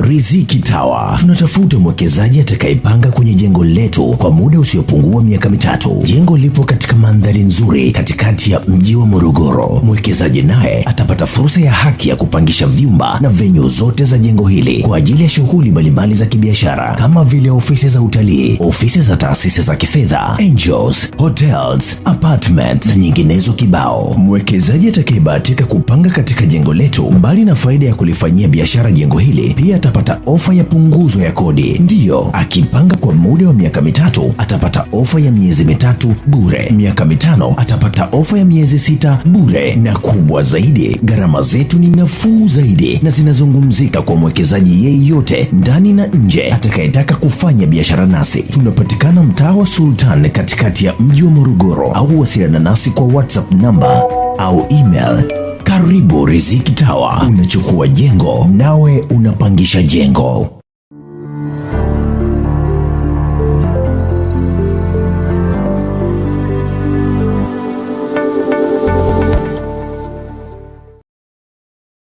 Riziki Tower. Tunatafuta mwekezaji atakayepanga kwenye jengo letu kwa muda usiopungua miaka mitatu. Jengo lipo katika mandhari nzuri katikati ya mji wa Morogoro. Mwekezaji naye atapata fursa ya haki ya kupangisha vyumba na venyu zote za jengo hili kwa ajili ya shughuli mbalimbali za kibiashara kama vile ofisi za utalii, ofisi za taasisi za kifedha, angels, hotels, apartments na nyinginezo kibao. Mwekezaji atakayebahatika kupanga katika jengo letu, mbali na faida ya kulifanyia biashara jengo hili, pia atapata ofa ya punguzo ya kodi. Ndiyo, akipanga kwa muda wa miaka mitatu atapata ofa ya miezi mitatu bure, miaka mitano atapata ofa ya miezi sita bure, na kubwa zaidi, gharama zetu ni nafuu zaidi na zinazungumzika kwa mwekezaji yeyote ndani na nje atakayetaka kufanya biashara nasi. Tunapatikana mtaa wa Sultan katikati ya mji wa Morogoro, au wasiliana nasi kwa WhatsApp namba au email karibu Riziki Tower. Unachukua jengo nawe unapangisha jengo.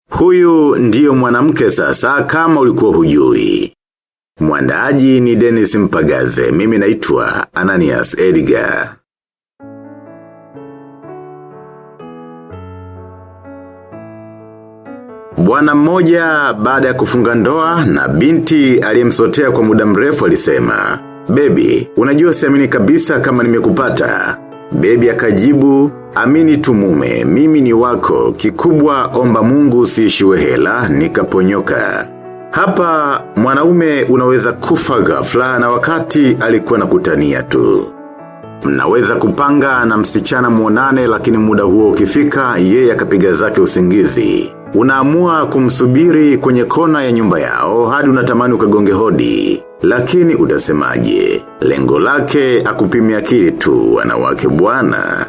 Huyu ndiyo mwanamke sasa kama ulikuwa hujui. Mwandaaji ni Dennis Mpagaze, mimi naitwa Ananias Edgar. Bwana mmoja baada ya kufunga ndoa na binti aliyemsotea kwa muda mrefu alisema, Baby, unajua siamini kabisa kama nimekupata. Baby akajibu, amini tu mume, mimi ni wako, kikubwa omba mungu usiishiwe hela, nikaponyoka. Hapa mwanaume unaweza kufa ghafla na wakati alikuwa na kutania tu. Mnaweza kupanga na msichana muonane lakini muda huo ukifika yeye akapiga zake usingizi. Unaamua kumsubiri kwenye kona ya nyumba yao hadi unatamani ukagonge hodi. Lakini utasemaje, lengo lake akupimia akili tu wanawake bwana.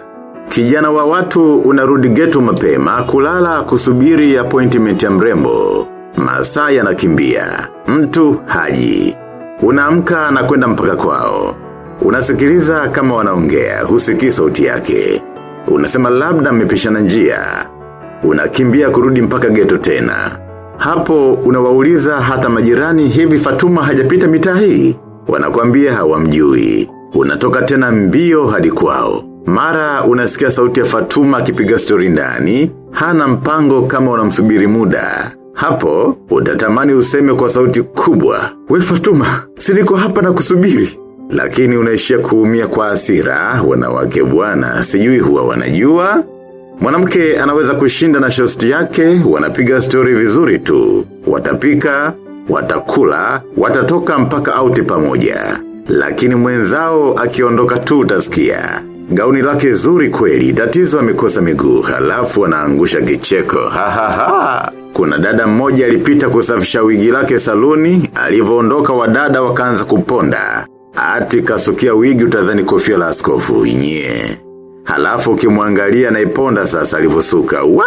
Kijana wa watu unarudi geto mapema kulala kusubiri appointment ya mrembo. Masaa yanakimbia, mtu haji. Unaamka na kwenda mpaka kwao. Unasikiliza kama wanaongea, husikii sauti yake. Unasema labda mmepishana njia. Unakimbia kurudi mpaka geto tena. Hapo unawauliza hata majirani hivi Fatuma hajapita mitaa hii. Wanakwambia hawamjui. Unatoka tena mbio hadi kwao. Mara unasikia sauti ya Fatuma akipiga stori ndani, hana mpango kama unamsubiri muda. Hapo, utatamani useme kwa sauti kubwa. We Fatuma, siliko hapa na kusubiri. Lakini unaishia kuumia kwa asira, wanawake bwana, sijui huwa wanajua. Mwanamke anaweza kushinda na shosti yake, wanapiga story vizuri tu. Watapika, watakula, watatoka mpaka auti pamoja. Lakini mwenzao akiondoka tu utasikia. Gauni lake zuri kweli, tatizo amekosa miguu, halafu anaangusha kicheko, ha ha ha. Kuna dada mmoja alipita kusafisha wigi lake saluni, alivyoondoka wadada wakaanza kuponda. Ati kasukia wigi utadhani kofia la askofu, nye. Halafu ukimwangalia na iponda sasa alivyosuka, wa!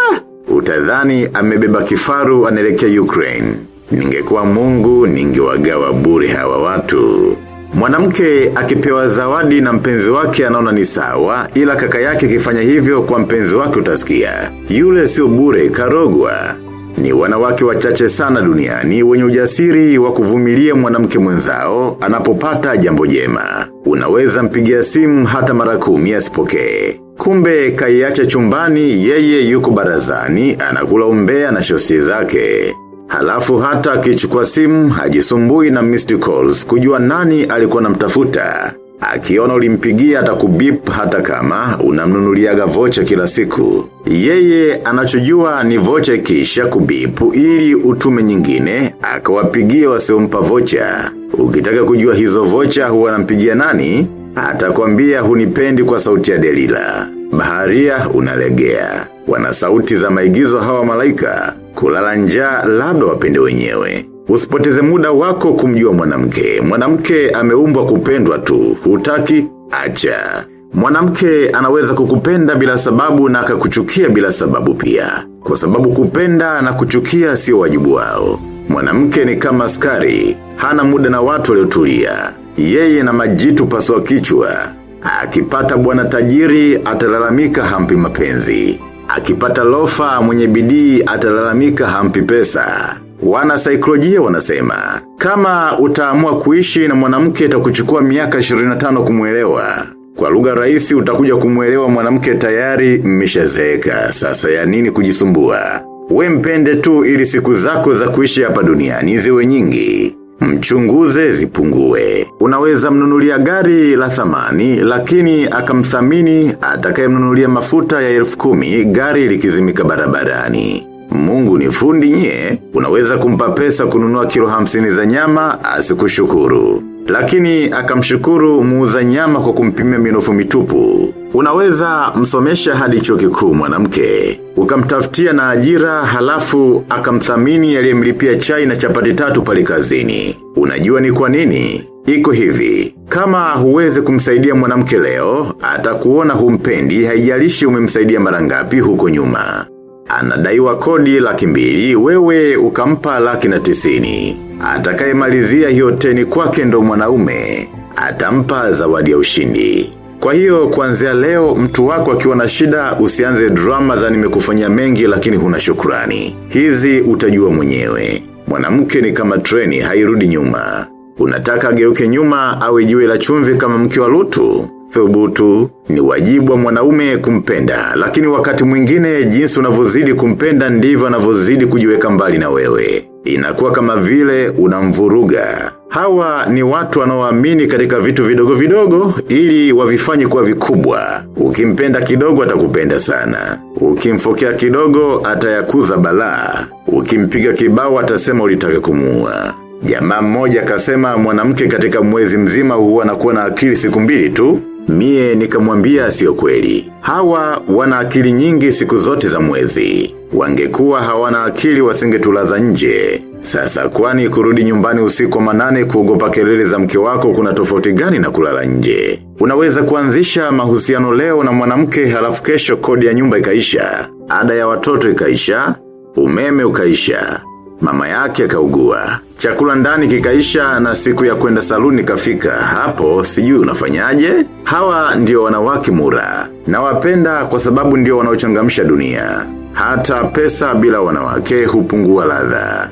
Utadhani amebeba kifaru anaelekea Ukraine. Ningekuwa mungu, ningewagawa bure hawa watu. Mwanamke akipewa zawadi na mpenzi wake anaona ni sawa, ila kaka yake kifanya hivyo kwa mpenzi wake utasikia. Yule sio bure karogwa. Ni wanawake wachache sana duniani wenye ujasiri wa kuvumilia mwanamke mwenzao anapopata jambo jema. Unaweza mpigia simu hata mara kumi asipokee. Kumbe kaiacha chumbani yeye yuko barazani anakula umbea na shosti zake. Halafu hata akichukua simu hajisumbui na missed calls kujua nani alikuwa namtafuta. Akiona ulimpigia atakubip hata kama unamnunuliaga vocha kila siku. Yeye anachojua ni vocha kisha kubipu ili utume nyingine akawapigia wasiompa vocha. Ukitaka kujua hizo vocha huwa anampigia nani? Atakwambia hunipendi kwa sauti ya Delila. Baharia unalegea. Wana sauti za maigizo hawa malaika. Kulala njaa labda wapende wenyewe. Usipoteze muda wako kumjua mwanamke. Mwanamke ameumbwa kupendwa tu. Hutaki, acha. Mwanamke anaweza kukupenda bila sababu na akakuchukia bila sababu pia. Kwa sababu kupenda na kuchukia sio wajibu wao. Mwanamke ni kama askari. Hana muda na watu waliotulia. Yeye na majitu paswa kichwa. Akipata bwana tajiri atalalamika hampi mapenzi. Akipata lofa mwenye bidii atalalamika hampi pesa. Wana saikolojia wanasema, kama utaamua kuishi na mwanamke itakuchukua miaka 25 kumuelewa. Kwa lugha rahisi utakuja kumuelewa mwanamke tayari mmeshazeeka. Sasa ya nini kujisumbua? We mpende tu ili siku zako za kuishi hapa duniani ziwe nyingi. Mchunguze zipungue. Unaweza mnunulia gari la thamani, lakini akamthamini atakaye mnunulia mafuta ya elfu kumi gari likizimika barabarani. Mungu ni fundi nye, unaweza kumpa pesa kununua kilo hamsini za nyama, asikushukuru. Lakini akamshukuru muuza nyama kwa kumpimia minofu mitupu. Unaweza msomesha hadi chuo kikuu mwanamke. Ukamtaftia na ajira halafu akamthamini aliyemlipia chai na chapati tatu pale kazini. Unajua ni kwa nini? Iko hivi, kama huwezi kumsaidia mwanamke leo, atakuona humpendi haijalishi umemsaidia marangapi huko nyuma. Anadaiwa kodi laki mbili, wewe ukampa laki na tisini. Atakaye malizia hiyo teni kwake ndo mwanaume. Atampa zawadi ya ushindi. Kwa hiyo kuanzia leo mtu wako akiwa na shida usianze drama za nimekufanyia mengi lakini huna shukrani. Hizi utajua mwenyewe. Mwanamke ni kama treni hairudi nyuma. Unataka ageuke nyuma awe jiwe la chumvi kama mke wa lutu? Thubutu ni wajibu wa mwanaume kumpenda, lakini wakati mwingine jinsi unavyozidi kumpenda ndivyo anavyozidi kujiweka mbali na wewe. Inakuwa kama vile unamvuruga. Hawa ni watu wanaoamini katika vitu vidogo vidogo ili wavifanye kuwa vikubwa. Ukimpenda kidogo atakupenda sana. Ukimfokea kidogo atayakuza balaa. Ukimpiga kibao atasema ulitaka kumuua. Jamaa mmoja akasema mwanamke katika mwezi mzima huwa anakuwa na akili siku mbili tu. Mie nikamwambia sio kweli. Hawa wana akili nyingi siku zote za mwezi. Wangekuwa hawana akili wasingetulaza nje. Sasa kwani kurudi nyumbani usiku wa manane kuogopa kelele za mke wako kuna tofauti gani na kulala nje? Unaweza kuanzisha mahusiano leo na mwanamke halafu kesho kodi ya nyumba ikaisha. Ada ya watoto ikaisha. Umeme ukaisha. Mama yake akaugua. Chakula ndani kikaisha na siku ya kwenda saluni kafika. Hapo sijui unafanyaje? Hawa ndio wanawake mura. Na wapenda kwa sababu ndio wanaochangamsha dunia. Hata pesa bila wanawake hupungua ladha.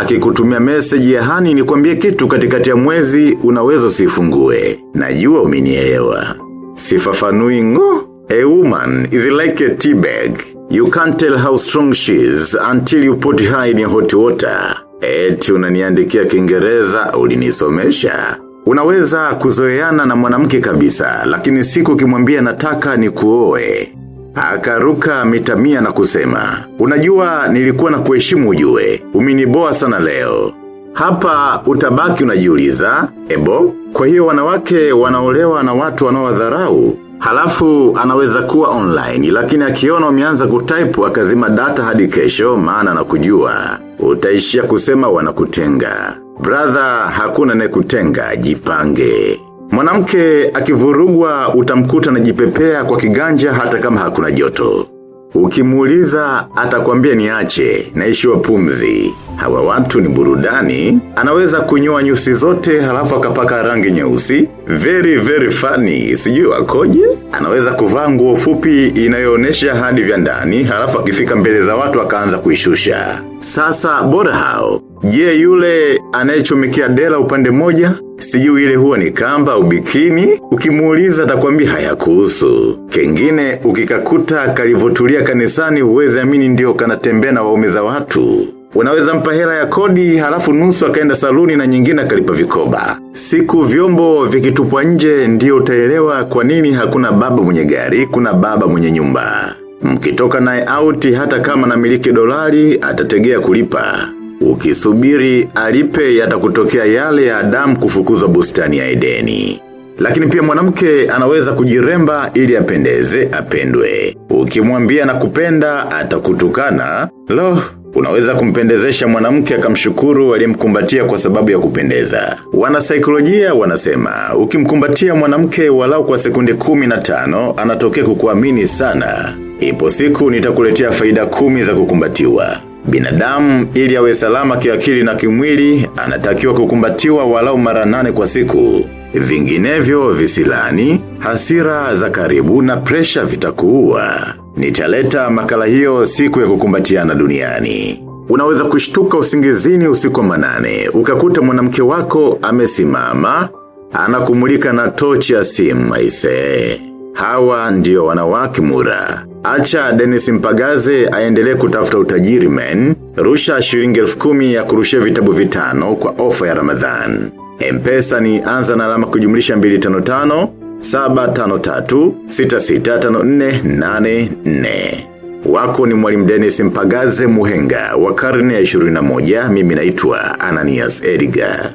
Akikutumia meseji ya hani ni kuambie kitu katikati ya mwezi unaweza usifungue. Najua umenielewa. Sifafanui ngo. A woman is like a tea bag. You can't tell how strong she is until you put her in hot water. Eti unaniandikia kingereza ulinisomesha. Unaweza kuzoeana na mwanamke kabisa, lakini siku kimwambia nataka ni kuoe. Akaruka mitamia na kusema, unajua nilikuwa na kuheshimu ujue, uminiboa sana leo. Hapa utabaki unajiuliza, ebo, kwa hiyo wanawake wanaolewa na watu wanaowadharau Halafu anaweza kuwa online lakini akiona umeanza kutaipu akazima data hadi kesho maana na kujua. Utaishia kusema wanakutenga. Brother hakuna ne kutenga jipange. Mwanamke akivurugwa utamkuta na jipepea kwa kiganja hata kama hakuna joto. Ukimuuliza atakwambia niache na ishiwa pumzi. Hawa watu ni burudani. Anaweza kunyoa nyusi zote halafu akapaka rangi nyeusi. Very very funny. Sijui wakoje? Anaweza kuvaa nguo fupi inayoonyesha hadi vya ndani halafu akifika mbele za watu akaanza kuishusha. Sasa bora hao. Je yule anayechumikia dela upande moja? Sijui ile huwa ni kamba au bikini, ukimuuliza atakwambia hayakuhusu. Kengine ukikakuta kalivotulia kanisani uweze amini ndio kanatembea na waume za watu. Unaweza mpa hela ya kodi halafu nusu akaenda saluni na nyingine akalipa vikoba. Siku vyombo vikitupwa nje ndio utaelewa kwa nini hakuna baba mwenye gari, kuna baba mwenye nyumba. Mkitoka naye auti hata kama na miliki dolari atategea kulipa. Ukisubiri alipe yatakutokea yale ya Adamu kufukuzwa bustani ya Edeni. Lakini pia mwanamke anaweza kujiremba ili apendeze, apendwe. Ukimwambia na kupenda, atakutukana. Lo, unaweza kumpendezesha mwanamke akamshukuru aliyemkumbatia kwa sababu ya kupendeza. Wanasaikolojia wanasema, ukimkumbatia mwanamke walau kwa sekunde kumi na tano, anatokea kukuamini sana. Ipo siku nitakuletea faida kumi za kukumbatiwa. Binadamu ili awe salama kiakili na kimwili anatakiwa kukumbatiwa walau mara nane kwa siku. Vinginevyo visilani, hasira za karibu na presha vitakuua. Nitaleta makala hiyo siku ya kukumbatiana duniani. Unaweza kushtuka usingizini usiku manane, ukakuta mwanamke wako amesimama, anakumulika na tochi ya simu aise. Hawa ndio wanawake mura. Acha Dennis Mpagaze aendelee kutafuta utajiri men, rusha shilingi elfu kumi ya kurushia vitabu vitano kwa ofa ya Ramadhan. Mpesa ni anza na alama kujumlisha 255 753 665484. Wako ni mwalimu Dennis Mpagaze Muhenga wa karne ya 21 mimi naitwa Ananias Edgar.